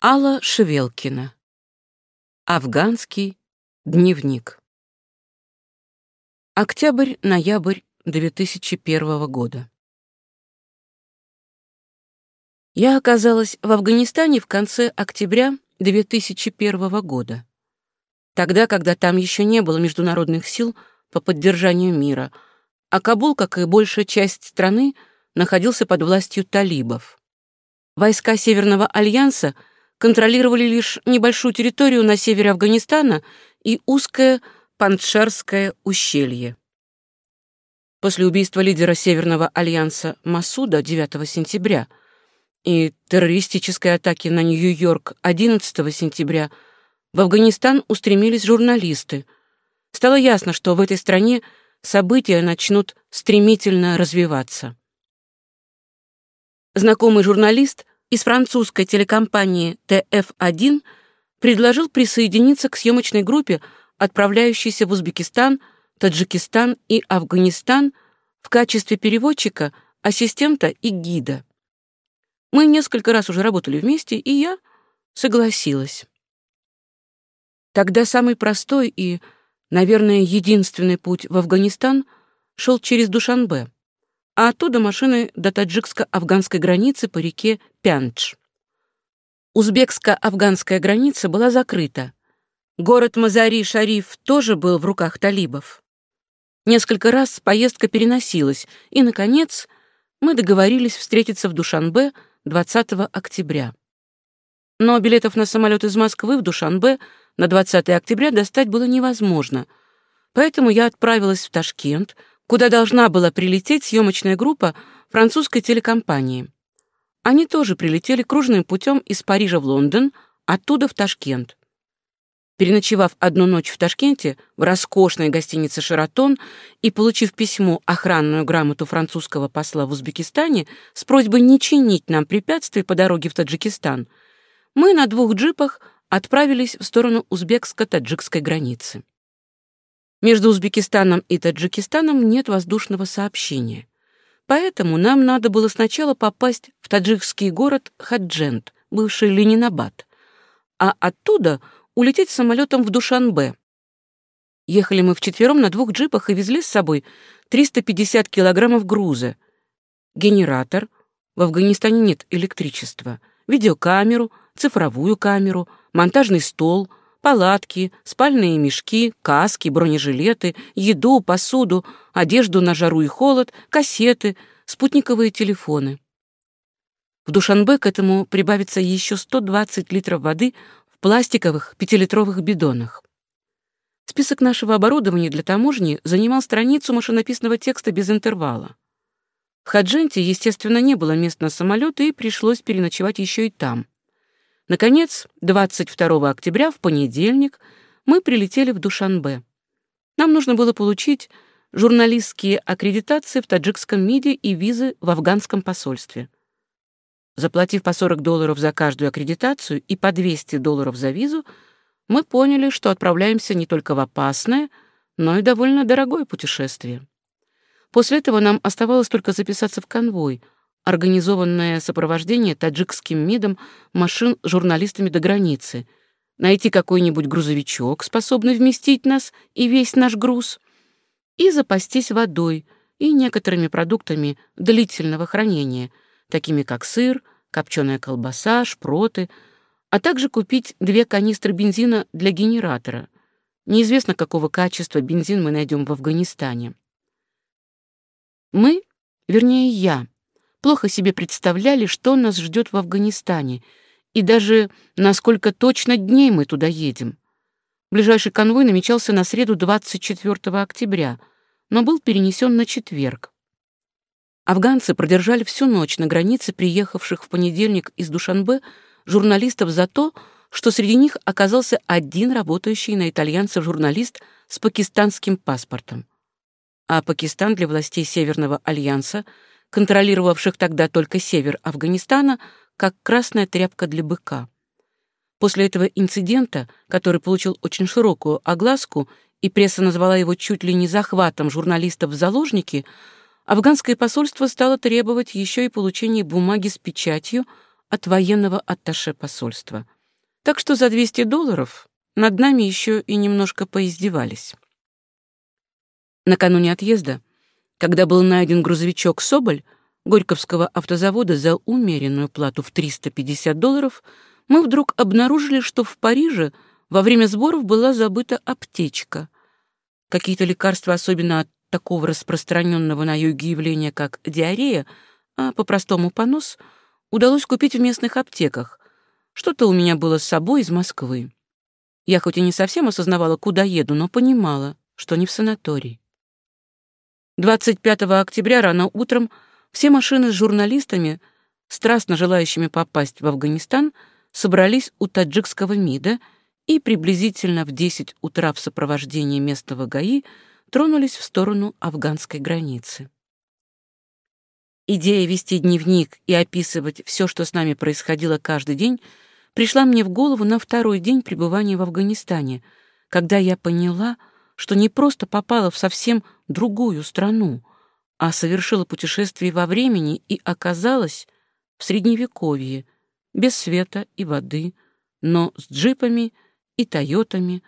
Алла Шевелкина. Афганский дневник. Октябрь-ноябрь 2001 года. Я оказалась в Афганистане в конце октября 2001 года. Тогда, когда там еще не было международных сил по поддержанию мира, а Кабул, как и большая часть страны, находился под властью талибов. Войска Северного альянса — контролировали лишь небольшую территорию на севере Афганистана и узкое Панджшерское ущелье. После убийства лидера Северного альянса Масуда 9 сентября и террористической атаки на Нью-Йорк 11 сентября в Афганистан устремились журналисты. Стало ясно, что в этой стране события начнут стремительно развиваться. Знакомый журналист из французской телекомпании ТФ-1 предложил присоединиться к съемочной группе, отправляющейся в Узбекистан, Таджикистан и Афганистан в качестве переводчика, ассистента и гида. Мы несколько раз уже работали вместе, и я согласилась. Тогда самый простой и, наверное, единственный путь в Афганистан шел через Душанбе а оттуда машины до таджикско-афганской границы по реке Пяндж. Узбекско-афганская граница была закрыта. Город Мазари-Шариф тоже был в руках талибов. Несколько раз поездка переносилась, и, наконец, мы договорились встретиться в Душанбе 20 октября. Но билетов на самолет из Москвы в Душанбе на 20 октября достать было невозможно, поэтому я отправилась в Ташкент, куда должна была прилететь съемочная группа французской телекомпании. Они тоже прилетели кружным путем из Парижа в Лондон, оттуда в Ташкент. Переночевав одну ночь в Ташкенте в роскошной гостинице «Шератон» и получив письмо охранную грамоту французского посла в Узбекистане с просьбой не чинить нам препятствий по дороге в Таджикистан, мы на двух джипах отправились в сторону узбекско-таджикской границы. Между Узбекистаном и Таджикистаном нет воздушного сообщения. Поэтому нам надо было сначала попасть в таджикский город Хаджент, бывший Ленинабад, а оттуда улететь самолетом в Душанбе. Ехали мы вчетвером на двух джипах и везли с собой 350 килограммов груза, генератор, в Афганистане нет электричества, видеокамеру, цифровую камеру, монтажный стол — Палатки, спальные мешки, каски, бронежилеты, еду, посуду, одежду на жару и холод, кассеты, спутниковые телефоны. В Душанбе к этому прибавится еще 120 литров воды в пластиковых пятилитровых бидонах. Список нашего оборудования для таможни занимал страницу машинописного текста без интервала. В Хадженте, естественно, не было мест на самолет, и пришлось переночевать еще и там. Наконец, 22 октября, в понедельник, мы прилетели в Душанбе. Нам нужно было получить журналистские аккредитации в таджикском МИДе и визы в афганском посольстве. Заплатив по 40 долларов за каждую аккредитацию и по 200 долларов за визу, мы поняли, что отправляемся не только в опасное, но и довольно дорогое путешествие. После этого нам оставалось только записаться в конвой — организованное сопровождение таджикским МИДом машин журналистами до границы, найти какой-нибудь грузовичок, способный вместить нас и весь наш груз, и запастись водой и некоторыми продуктами длительного хранения, такими как сыр, копченая колбаса, шпроты, а также купить две канистры бензина для генератора. Неизвестно, какого качества бензин мы найдем в Афганистане. Мы, вернее, я, плохо себе представляли, что нас ждет в Афганистане, и даже насколько точно дней мы туда едем. Ближайший конвой намечался на среду 24 октября, но был перенесен на четверг. Афганцы продержали всю ночь на границе приехавших в понедельник из Душанбе журналистов за то, что среди них оказался один работающий на итальянцев журналист с пакистанским паспортом. А Пакистан для властей Северного альянса — контролировавших тогда только север Афганистана, как красная тряпка для быка. После этого инцидента, который получил очень широкую огласку, и пресса назвала его чуть ли не захватом журналистов в заложники, афганское посольство стало требовать еще и получения бумаги с печатью от военного атташе посольства. Так что за 200 долларов над нами еще и немножко поиздевались. Накануне отъезда, когда был найден грузовичок «Соболь» Горьковского автозавода за умеренную плату в 350 долларов, мы вдруг обнаружили, что в Париже во время сборов была забыта аптечка. Какие-то лекарства, особенно от такого распространенного на юге явления, как диарея, а по-простому понос, удалось купить в местных аптеках. Что-то у меня было с собой из Москвы. Я хоть и не совсем осознавала, куда еду, но понимала, что не в санаторий. 25 октября рано утром все машины с журналистами, страстно желающими попасть в Афганистан, собрались у таджикского МИДа и приблизительно в 10 утра в сопровождении местного ГАИ тронулись в сторону афганской границы. Идея вести дневник и описывать все, что с нами происходило каждый день, пришла мне в голову на второй день пребывания в Афганистане, когда я поняла, что не просто попала в совсем другую страну, а совершила путешествие во времени и оказалась в Средневековье, без света и воды, но с джипами и тойотами,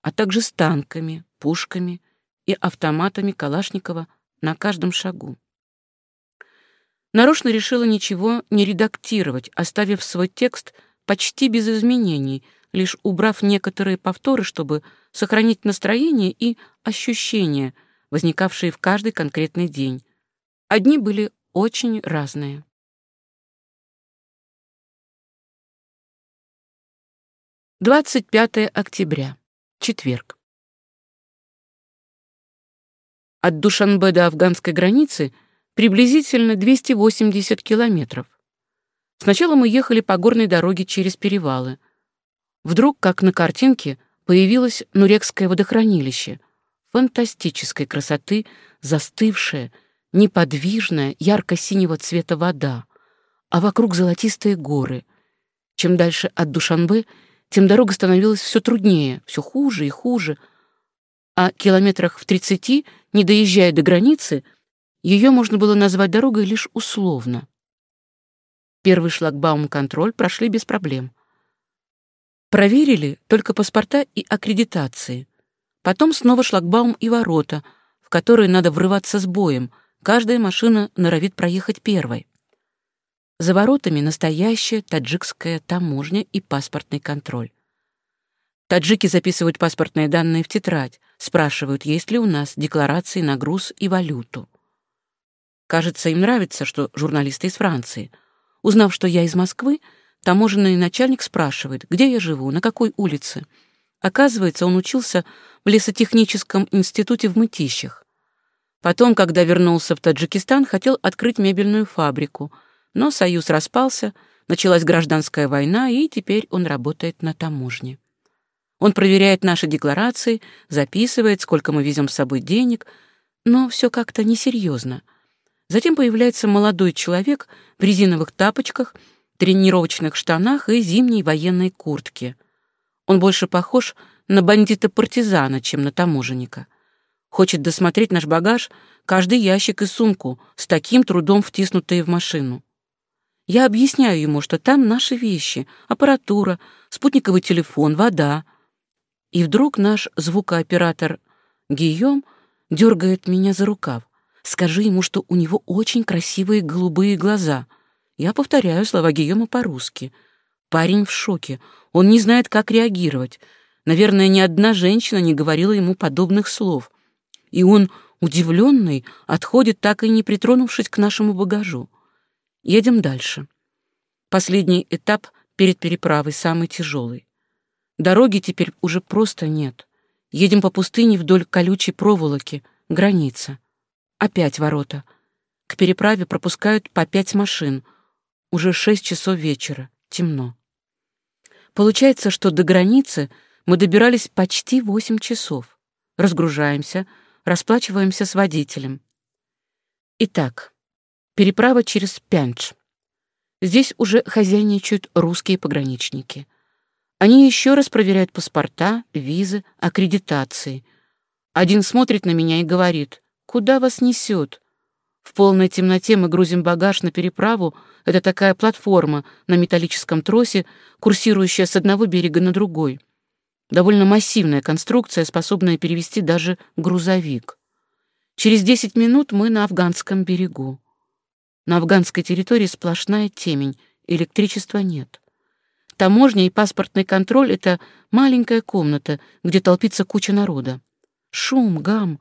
а также с танками, пушками и автоматами Калашникова на каждом шагу. Нарочно решила ничего не редактировать, оставив свой текст почти без изменений, лишь убрав некоторые повторы, чтобы сохранить настроение и ощущения, возникавшие в каждый конкретный день. Одни были очень разные. Двадцать пятое октября. Четверг. От Душанбе до афганской границы приблизительно 280 километров. Сначала мы ехали по горной дороге через перевалы. Вдруг, как на картинке, появилось Нурекское водохранилище. Фантастической красоты, застывшая, неподвижная, ярко-синего цвета вода, а вокруг золотистые горы. Чем дальше от Душанбе, тем дорога становилась все труднее, все хуже и хуже, а километрах в тридцати, не доезжая до границы, ее можно было назвать дорогой лишь условно. Первый шлагбаум-контроль прошли без проблем. Проверили только паспорта и аккредитации. Потом снова шлагбаум и ворота, в которые надо врываться с боем. Каждая машина норовит проехать первой. За воротами настоящая таджикская таможня и паспортный контроль. Таджики записывают паспортные данные в тетрадь, спрашивают, есть ли у нас декларации на груз и валюту. Кажется, им нравится, что журналисты из Франции. Узнав, что я из Москвы, таможенный начальник спрашивает, где я живу, на какой улице. Оказывается, он учился в лесотехническом институте в Мытищах. Потом, когда вернулся в Таджикистан, хотел открыть мебельную фабрику, но союз распался, началась гражданская война, и теперь он работает на таможне. Он проверяет наши декларации, записывает, сколько мы везем с собой денег, но все как-то несерьезно — Затем появляется молодой человек в резиновых тапочках, тренировочных штанах и зимней военной куртке. Он больше похож на бандита-партизана, чем на таможенника. Хочет досмотреть наш багаж, каждый ящик и сумку, с таким трудом втиснутые в машину. Я объясняю ему, что там наши вещи, аппаратура, спутниковый телефон, вода. И вдруг наш звукооператор Гийом дергает меня за рукав. Скажи ему, что у него очень красивые голубые глаза. Я повторяю слова Гийома по-русски. Парень в шоке. Он не знает, как реагировать. Наверное, ни одна женщина не говорила ему подобных слов. И он, удивленный, отходит, так и не притронувшись к нашему багажу. Едем дальше. Последний этап перед переправой, самый тяжелый. Дороги теперь уже просто нет. Едем по пустыне вдоль колючей проволоки, граница. Опять ворота. К переправе пропускают по пять машин. Уже шесть часов вечера. Темно. Получается, что до границы мы добирались почти восемь часов. Разгружаемся, расплачиваемся с водителем. Итак, переправа через Пянч. Здесь уже хозяйничают русские пограничники. Они еще раз проверяют паспорта, визы, аккредитации. Один смотрит на меня и говорит, Куда вас несет? В полной темноте мы грузим багаж на переправу. Это такая платформа на металлическом тросе, курсирующая с одного берега на другой. Довольно массивная конструкция, способная перевести даже грузовик. Через 10 минут мы на афганском берегу. На афганской территории сплошная темень, электричества нет. Таможня и паспортный контроль — это маленькая комната, где толпится куча народа. Шум, гам.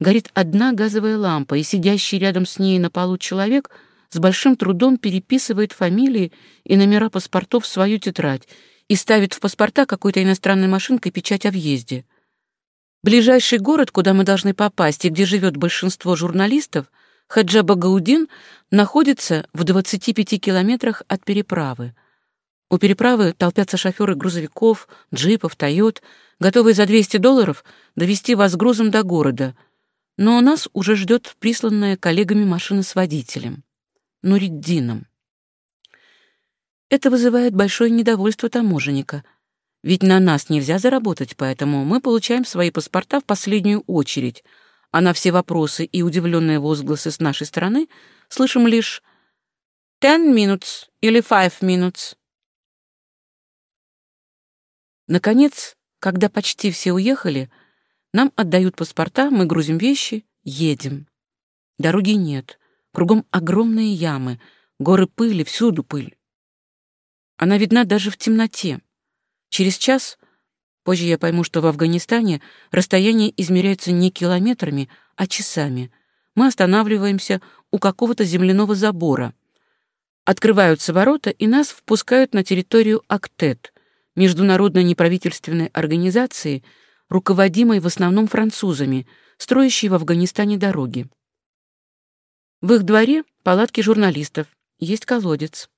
Горит одна газовая лампа, и сидящий рядом с ней на полу человек с большим трудом переписывает фамилии и номера паспортов в свою тетрадь и ставит в паспорта какой-то иностранной машинкой печать о въезде. Ближайший город, куда мы должны попасть и где живет большинство журналистов, Хаджаба Гаудин, находится в 25 километрах от переправы. У переправы толпятся шоферы грузовиков, джипов, Тойот, готовые за 200 долларов довести вас грузом до города. Но нас уже ждет присланная коллегами машина с водителем, Нуриддином. Это вызывает большое недовольство таможенника. Ведь на нас нельзя заработать, поэтому мы получаем свои паспорта в последнюю очередь, а на все вопросы и удивленные возгласы с нашей стороны слышим лишь «ten minutes» или «five minutes». Наконец, когда почти все уехали, нам отдают паспорта, мы грузим вещи, едем. Дороги нет, кругом огромные ямы, горы пыли, всюду пыль. Она видна даже в темноте. Через час, позже я пойму, что в Афганистане расстояние измеряется не километрами, а часами. Мы останавливаемся у какого-то земляного забора. Открываются ворота, и нас впускают на территорию Актет, международной неправительственной организации, руководимой в основном французами, строящей в Афганистане дороги. В их дворе палатки журналистов, есть колодец.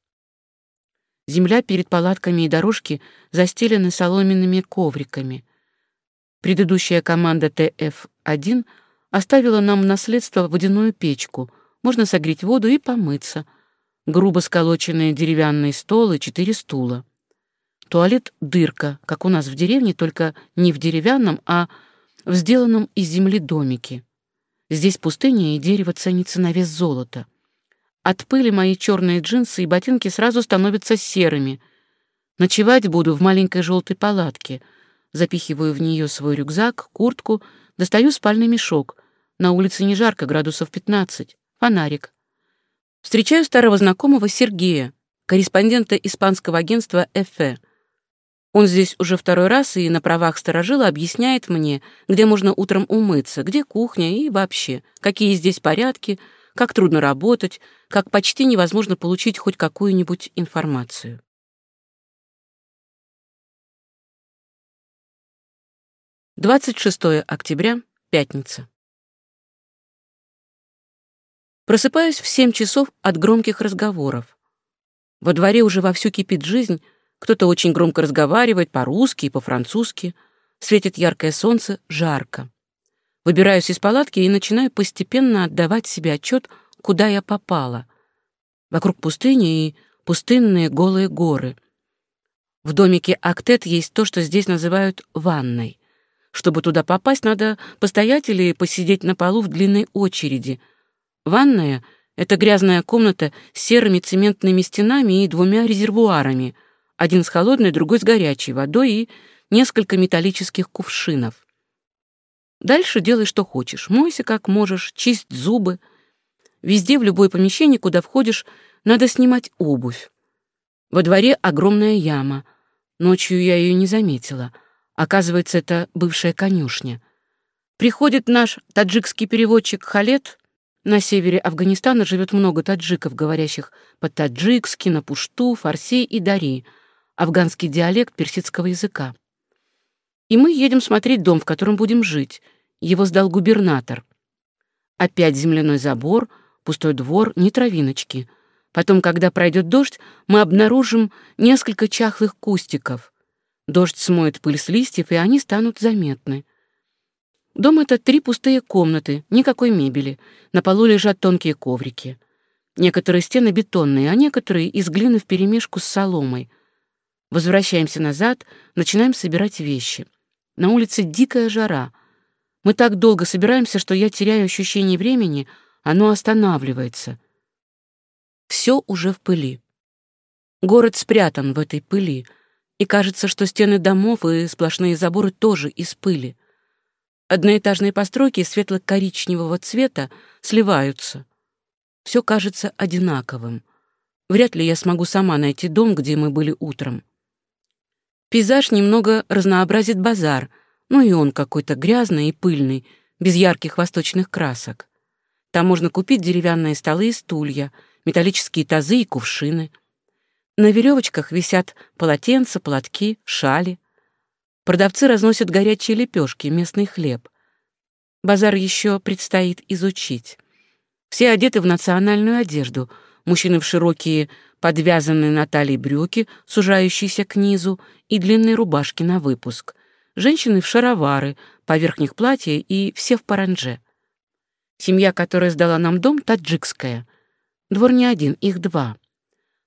Земля перед палатками и дорожки застелены соломенными ковриками. Предыдущая команда ТФ-1 оставила нам в наследство водяную печку. Можно согреть воду и помыться. Грубо сколоченные деревянные столы, четыре стула. Туалет — дырка, как у нас в деревне, только не в деревянном, а в сделанном из земли домике. Здесь пустыня, и дерево ценится на вес золота. От пыли мои черные джинсы и ботинки сразу становятся серыми. Ночевать буду в маленькой желтой палатке. Запихиваю в нее свой рюкзак, куртку, достаю спальный мешок. На улице не жарко, градусов 15. Фонарик. Встречаю старого знакомого Сергея, корреспондента испанского агентства «Эфе». Он здесь уже второй раз и на правах сторожила объясняет мне, где можно утром умыться, где кухня и вообще, какие здесь порядки — как трудно работать, как почти невозможно получить хоть какую-нибудь информацию. Двадцать шестое октября, пятница. Просыпаюсь в семь часов от громких разговоров. Во дворе уже вовсю кипит жизнь, кто-то очень громко разговаривает по-русски и по-французски, светит яркое солнце, жарко. Выбираюсь из палатки и начинаю постепенно отдавать себе отчет, куда я попала. Вокруг пустыни и пустынные голые горы. В домике Актет есть то, что здесь называют ванной. Чтобы туда попасть, надо постоять или посидеть на полу в длинной очереди. Ванная — это грязная комната с серыми цементными стенами и двумя резервуарами, один с холодной, другой с горячей водой и несколько металлических кувшинов. Дальше делай, что хочешь. Мойся, как можешь, чисть зубы. Везде, в любое помещение, куда входишь, надо снимать обувь. Во дворе огромная яма. Ночью я ее не заметила. Оказывается, это бывшая конюшня. Приходит наш таджикский переводчик Халет. На севере Афганистана живет много таджиков, говорящих по-таджикски, на пушту, фарси и дари, афганский диалект персидского языка. И мы едем смотреть дом, в котором будем жить. Его сдал губернатор. Опять земляной забор, пустой двор, ни травиночки. Потом, когда пройдет дождь, мы обнаружим несколько чахлых кустиков. Дождь смоет пыль с листьев, и они станут заметны. Дом — это три пустые комнаты, никакой мебели. На полу лежат тонкие коврики. Некоторые стены бетонные, а некоторые из глины вперемешку с соломой. Возвращаемся назад, начинаем собирать вещи. На улице дикая жара. Мы так долго собираемся, что я теряю ощущение времени, оно останавливается. Все уже в пыли. Город спрятан в этой пыли, и кажется, что стены домов и сплошные заборы тоже из пыли. Одноэтажные постройки светло-коричневого цвета сливаются. Все кажется одинаковым. Вряд ли я смогу сама найти дом, где мы были утром. Пейзаж немного разнообразит базар, ну и он какой-то грязный и пыльный, без ярких восточных красок. Там можно купить деревянные столы и стулья, металлические тазы и кувшины. На веревочках висят полотенца, платки, шали. Продавцы разносят горячие лепешки, местный хлеб. Базар еще предстоит изучить. Все одеты в национальную одежду. Мужчины в широкие, подвязанные на талии брюки, сужающиеся к низу, и длинные рубашки на выпуск. Женщины в шаровары, поверх них платья и все в паранже. Семья, которая сдала нам дом, таджикская. Двор не один, их два.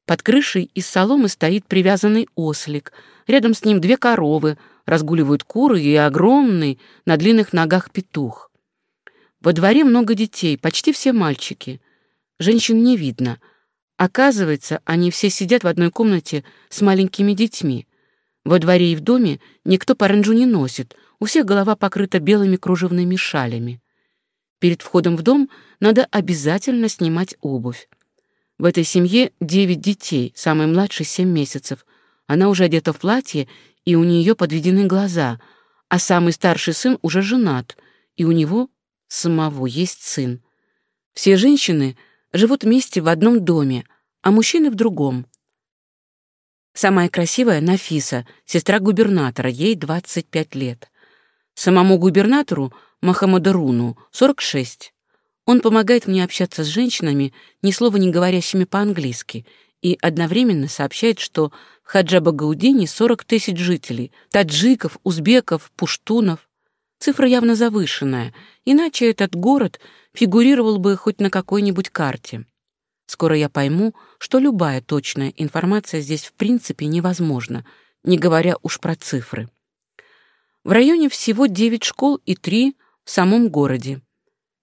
Под крышей из соломы стоит привязанный ослик. Рядом с ним две коровы, разгуливают куры и огромный на длинных ногах петух. Во дворе много детей, почти все мальчики. Женщин не видно. Оказывается, они все сидят в одной комнате с маленькими детьми. Во дворе и в доме никто паранджу не носит, у всех голова покрыта белыми кружевными шалями. Перед входом в дом надо обязательно снимать обувь. В этой семье девять детей, самый младший — семь месяцев. Она уже одета в платье, и у нее подведены глаза, а самый старший сын уже женат, и у него самого есть сын. Все женщины живут вместе в одном доме, а мужчины в другом. Самая красивая — Нафиса, сестра губернатора, ей 25 лет. Самому губернатору, Махамадаруну, 46. Он помогает мне общаться с женщинами, ни слова не говорящими по-английски, и одновременно сообщает, что в Хаджабагаудине 40 тысяч жителей, таджиков, узбеков, пуштунов. Цифра явно завышенная, иначе этот город фигурировал бы хоть на какой-нибудь карте. Скоро я пойму, что любая точная информация здесь в принципе невозможна, не говоря уж про цифры. В районе всего 9 школ и 3 в самом городе.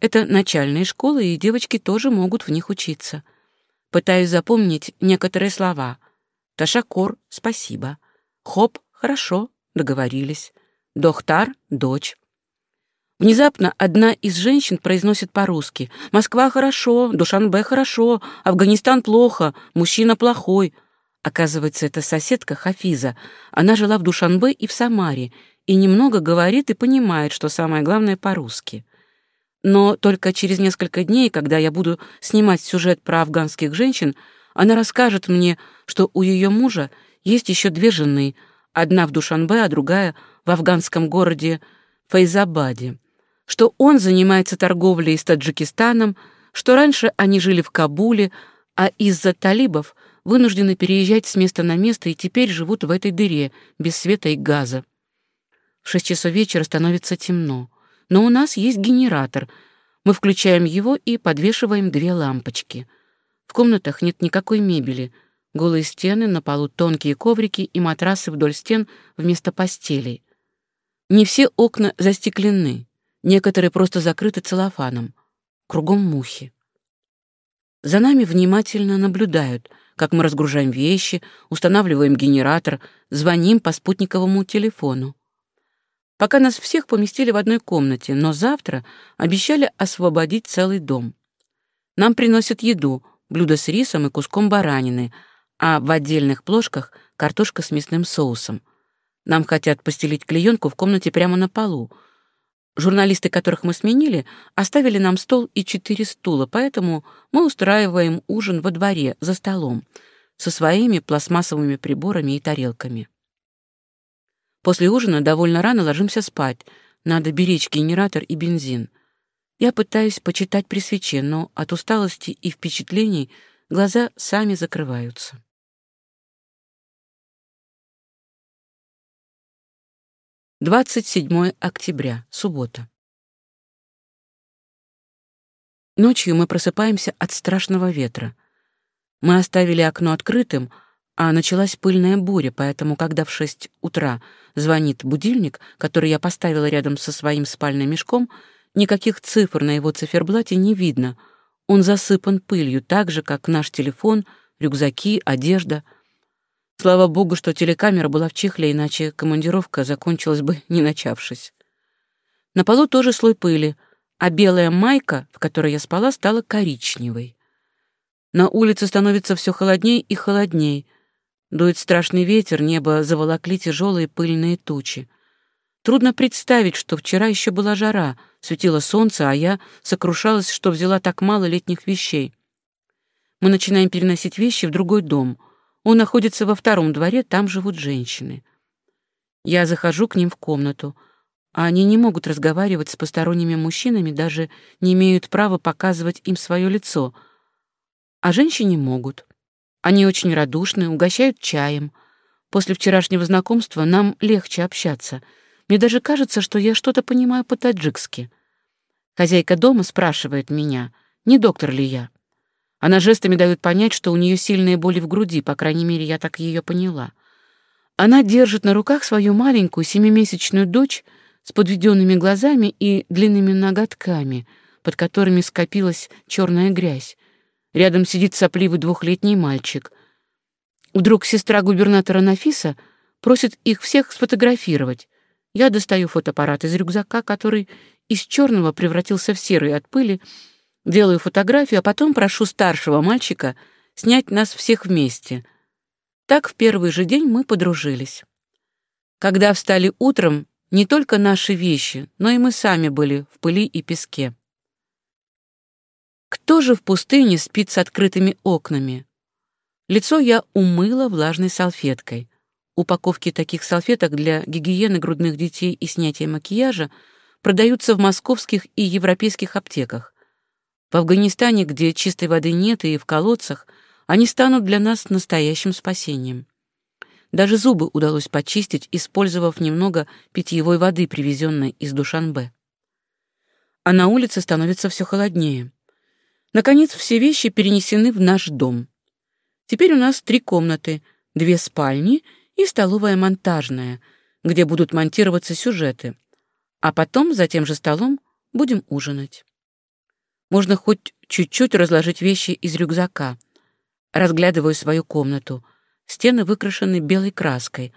Это начальные школы, и девочки тоже могут в них учиться. Пытаюсь запомнить некоторые слова. Ташакор — спасибо. Хоп — хорошо, договорились. Дохтар — дочь. Внезапно одна из женщин произносит по-русски «Москва хорошо, Душанбе хорошо, Афганистан плохо, мужчина плохой». Оказывается, это соседка Хафиза. Она жила в Душанбе и в Самаре, и немного говорит и понимает, что самое главное по-русски. Но только через несколько дней, когда я буду снимать сюжет про афганских женщин, она расскажет мне, что у ее мужа есть еще две жены, одна в Душанбе, а другая в афганском городе Файзабаде что он занимается торговлей с Таджикистаном, что раньше они жили в Кабуле, а из-за талибов вынуждены переезжать с места на место и теперь живут в этой дыре, без света и газа. В шесть часов вечера становится темно, но у нас есть генератор. Мы включаем его и подвешиваем две лампочки. В комнатах нет никакой мебели. Голые стены, на полу тонкие коврики и матрасы вдоль стен вместо постелей. Не все окна застеклены. Некоторые просто закрыты целлофаном. Кругом мухи. За нами внимательно наблюдают, как мы разгружаем вещи, устанавливаем генератор, звоним по спутниковому телефону. Пока нас всех поместили в одной комнате, но завтра обещали освободить целый дом. Нам приносят еду, блюдо с рисом и куском баранины, а в отдельных плошках картошка с мясным соусом. Нам хотят постелить клеенку в комнате прямо на полу — Журналисты, которых мы сменили, оставили нам стол и четыре стула, поэтому мы устраиваем ужин во дворе, за столом, со своими пластмассовыми приборами и тарелками. После ужина довольно рано ложимся спать. Надо беречь генератор и бензин. Я пытаюсь почитать при свече, но от усталости и впечатлений глаза сами закрываются. 27 октября, суббота. Ночью мы просыпаемся от страшного ветра. Мы оставили окно открытым, а началась пыльная буря, поэтому, когда в шесть утра звонит будильник, который я поставила рядом со своим спальным мешком, никаких цифр на его циферблате не видно. Он засыпан пылью, так же, как наш телефон, рюкзаки, одежда. Слава богу, что телекамера была в чехле, иначе командировка закончилась бы, не начавшись. На полу тоже слой пыли, а белая майка, в которой я спала, стала коричневой. На улице становится все холодней и холодней. Дует страшный ветер, небо заволокли тяжелые пыльные тучи. Трудно представить, что вчера еще была жара, светило солнце, а я сокрушалась, что взяла так мало летних вещей. Мы начинаем переносить вещи в другой дом. Он находится во втором дворе, там живут женщины. Я захожу к ним в комнату, а они не могут разговаривать с посторонними мужчинами, даже не имеют права показывать им свое лицо. А женщины могут. Они очень радушны, угощают чаем. После вчерашнего знакомства нам легче общаться — мне даже кажется, что я что-то понимаю по-таджикски. Хозяйка дома спрашивает меня, не доктор ли я. Она жестами дает понять, что у нее сильные боли в груди, по крайней мере, я так ее поняла. Она держит на руках свою маленькую семимесячную дочь с подведенными глазами и длинными ноготками, под которыми скопилась черная грязь. Рядом сидит сопливый двухлетний мальчик. Вдруг сестра губернатора Нафиса просит их всех сфотографировать. Я достаю фотоаппарат из рюкзака, который из черного превратился в серый от пыли, делаю фотографию, а потом прошу старшего мальчика снять нас всех вместе. Так в первый же день мы подружились. Когда встали утром, не только наши вещи, но и мы сами были в пыли и песке. Кто же в пустыне спит с открытыми окнами? Лицо я умыла влажной салфеткой. Упаковки таких салфеток для гигиены грудных детей и снятия макияжа продаются в московских и европейских аптеках. В Афганистане, где чистой воды нет и в колодцах, они станут для нас настоящим спасением. Даже зубы удалось почистить, использовав немного питьевой воды, привезенной из Душанбе. А на улице становится все холоднее. Наконец, все вещи перенесены в наш дом. Теперь у нас три комнаты, две спальни — и столовая монтажная, где будут монтироваться сюжеты. А потом за тем же столом будем ужинать. Можно хоть чуть-чуть разложить вещи из рюкзака. Разглядываю свою комнату. Стены выкрашены белой краской,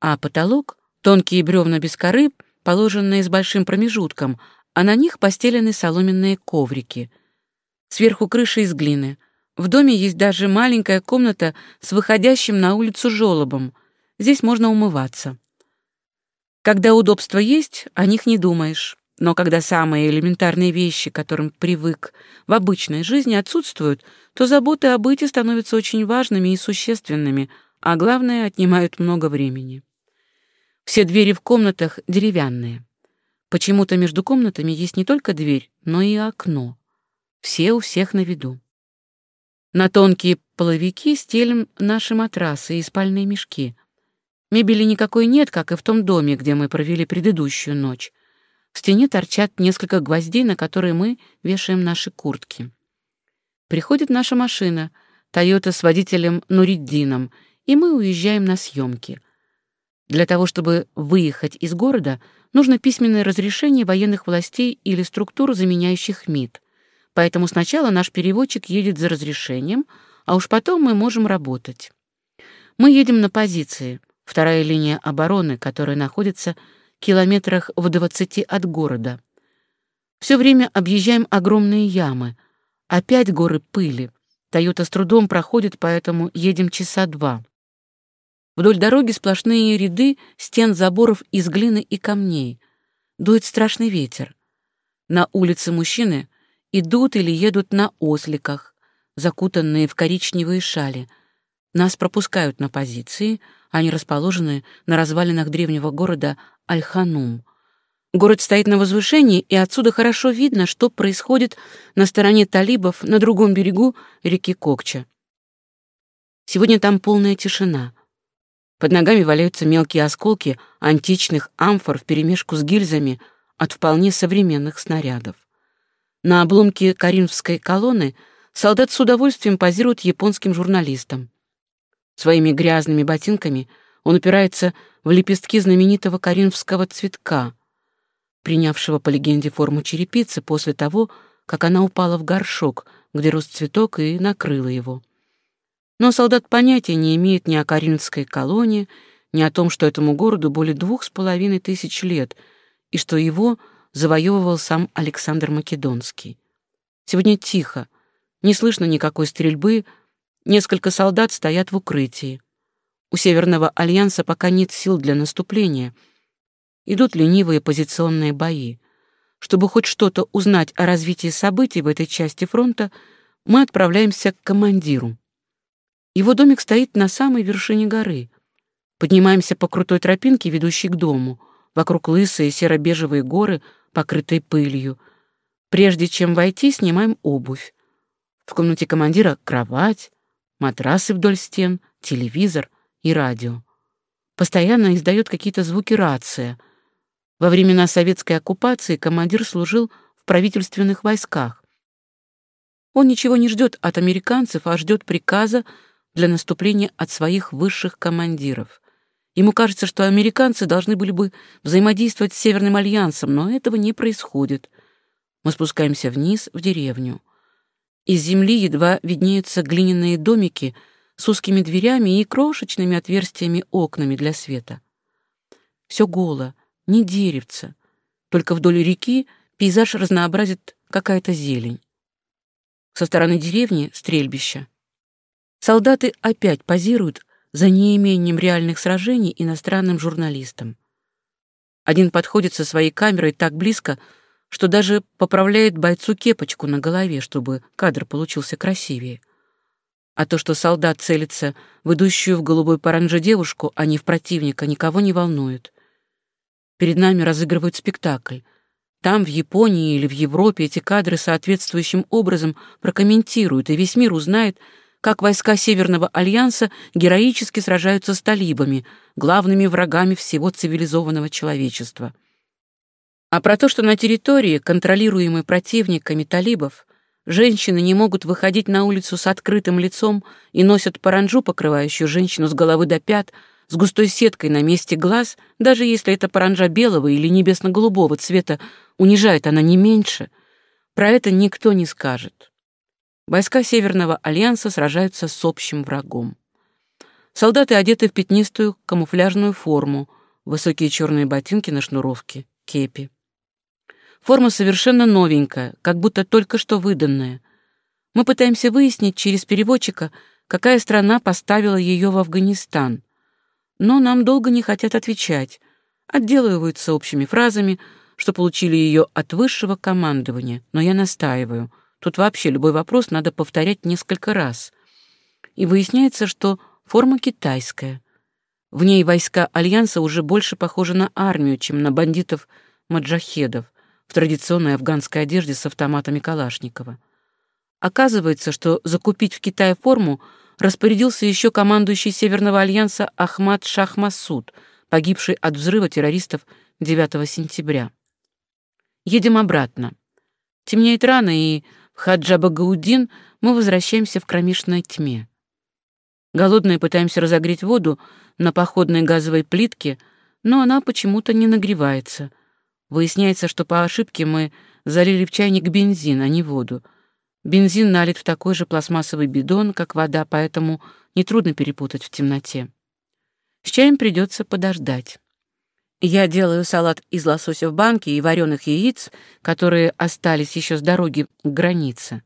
а потолок — тонкие бревна без коры, положенные с большим промежутком, а на них постелены соломенные коврики. Сверху крыша из глины. В доме есть даже маленькая комната с выходящим на улицу желобом — Здесь можно умываться. Когда удобства есть, о них не думаешь. Но когда самые элементарные вещи, к которым привык в обычной жизни, отсутствуют, то заботы о быте становятся очень важными и существенными, а главное, отнимают много времени. Все двери в комнатах деревянные. Почему-то между комнатами есть не только дверь, но и окно. Все у всех на виду. На тонкие половики стелим наши матрасы и спальные мешки — Мебели никакой нет, как и в том доме, где мы провели предыдущую ночь. В стене торчат несколько гвоздей, на которые мы вешаем наши куртки. Приходит наша машина, Тойота с водителем Нуриддином, и мы уезжаем на съемки. Для того, чтобы выехать из города, нужно письменное разрешение военных властей или структур, заменяющих МИД. Поэтому сначала наш переводчик едет за разрешением, а уж потом мы можем работать. Мы едем на позиции — вторая линия обороны, которая находится километрах в двадцати от города. Все время объезжаем огромные ямы. Опять горы пыли. Тойота с трудом проходит, поэтому едем часа два. Вдоль дороги сплошные ряды стен заборов из глины и камней. Дует страшный ветер. На улице мужчины идут или едут на осликах, закутанные в коричневые шали. Нас пропускают на позиции — они расположены на развалинах древнего города Аль-Ханум. Город стоит на возвышении, и отсюда хорошо видно, что происходит на стороне талибов на другом берегу реки Кокча. Сегодня там полная тишина. Под ногами валяются мелкие осколки античных амфор вперемешку с гильзами от вполне современных снарядов. На обломке Каримской колонны солдат с удовольствием позирует японским журналистам. Своими грязными ботинками он упирается в лепестки знаменитого коринфского цветка, принявшего по легенде форму черепицы после того, как она упала в горшок, где рос цветок, и накрыло его. Но солдат понятия не имеет ни о Каринской колонии, ни о том, что этому городу более двух с половиной тысяч лет, и что его завоевывал сам Александр Македонский. Сегодня тихо, не слышно никакой стрельбы, несколько солдат стоят в укрытии. У Северного альянса пока нет сил для наступления. Идут ленивые позиционные бои. Чтобы хоть что-то узнать о развитии событий в этой части фронта, мы отправляемся к командиру. Его домик стоит на самой вершине горы. Поднимаемся по крутой тропинке, ведущей к дому. Вокруг лысые серо-бежевые горы, покрытые пылью. Прежде чем войти, снимаем обувь. В комнате командира кровать, матрасы вдоль стен, телевизор и радио. Постоянно издает какие-то звуки рация. Во времена советской оккупации командир служил в правительственных войсках. Он ничего не ждет от американцев, а ждет приказа для наступления от своих высших командиров. Ему кажется, что американцы должны были бы взаимодействовать с Северным альянсом, но этого не происходит. Мы спускаемся вниз, в деревню. Из земли едва виднеются глиняные домики с узкими дверями и крошечными отверстиями окнами для света. Все голо, ни деревца. Только вдоль реки пейзаж разнообразит какая-то зелень. Со стороны деревни — стрельбище. Солдаты опять позируют за неимением реальных сражений иностранным журналистам. Один подходит со своей камерой так близко, что даже поправляет бойцу кепочку на голове, чтобы кадр получился красивее. А то, что солдат целится в идущую в голубой паранже девушку, а не в противника, никого не волнует. Перед нами разыгрывают спектакль. Там, в Японии или в Европе, эти кадры соответствующим образом прокомментируют, и весь мир узнает, как войска Северного альянса героически сражаются с талибами, главными врагами всего цивилизованного человечества. А про то, что на территории, контролируемой противниками талибов, женщины не могут выходить на улицу с открытым лицом и носят паранджу, покрывающую женщину с головы до пят, с густой сеткой на месте глаз, даже если это паранджа белого или небесно-голубого цвета, унижает она не меньше, про это никто не скажет. Войска Северного альянса сражаются с общим врагом. Солдаты одеты в пятнистую камуфляжную форму, высокие черные ботинки на шнуровке, кепи. Форма совершенно новенькая, как будто только что выданная. Мы пытаемся выяснить через переводчика, какая страна поставила ее в Афганистан. Но нам долго не хотят отвечать, отделываются общими фразами, что получили ее от высшего командования, но я настаиваю — Тут вообще любой вопрос надо повторять несколько раз. И выясняется, что форма китайская. В ней войска Альянса уже больше похожи на армию, чем на бандитов-маджахедов в традиционной афганской одежде с автоматами Калашникова. Оказывается, что закупить в Китае форму распорядился еще командующий Северного альянса Ахмад Шахмасуд, погибший от взрыва террористов 9 сентября. Едем обратно. Темнеет рано, и в Хаджабагаудин мы возвращаемся в кромешной тьме. Голодные пытаемся разогреть воду на походной газовой плитке, но она почему-то не нагревается. Выясняется, что по ошибке мы залили в чайник бензин, а не воду. Бензин налит в такой же пластмассовый бидон, как вода, поэтому нетрудно перепутать в темноте. С чаем придется подождать. Я делаю салат из лосося в банке и вареных яиц, которые остались еще с дороги к границе.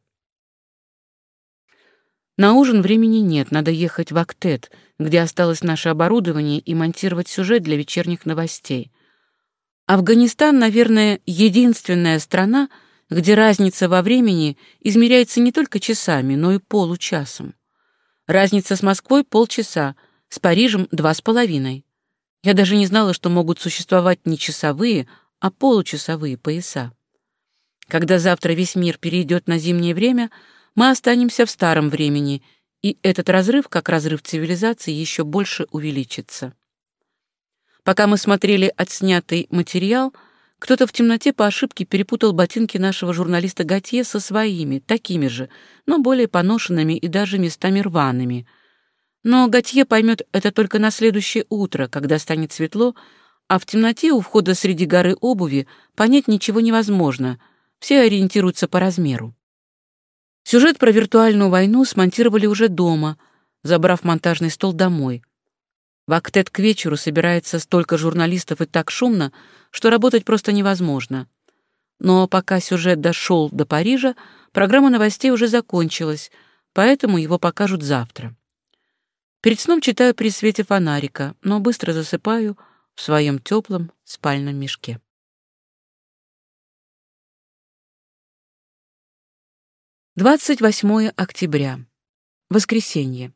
На ужин времени нет, надо ехать в Актет, где осталось наше оборудование, и монтировать сюжет для вечерних новостей. Афганистан, наверное, единственная страна, где разница во времени измеряется не только часами, но и получасом. Разница с Москвой — полчаса, с Парижем — два с половиной. Я даже не знала, что могут существовать не часовые, а получасовые пояса. Когда завтра весь мир перейдет на зимнее время, мы останемся в старом времени, и этот разрыв, как разрыв цивилизации, еще больше увеличится. Пока мы смотрели отснятый материал, кто-то в темноте по ошибке перепутал ботинки нашего журналиста Готье со своими, такими же, но более поношенными и даже местами рваными — но Готье поймет это только на следующее утро, когда станет светло, а в темноте у входа среди горы обуви понять ничего невозможно, все ориентируются по размеру. Сюжет про виртуальную войну смонтировали уже дома, забрав монтажный стол домой. В «Актет» к вечеру собирается столько журналистов и так шумно, что работать просто невозможно. Но пока сюжет дошел до Парижа, программа новостей уже закончилась, поэтому его покажут завтра. Перед сном читаю при свете фонарика, но быстро засыпаю в своем теплом спальном мешке. 28 октября. Воскресенье.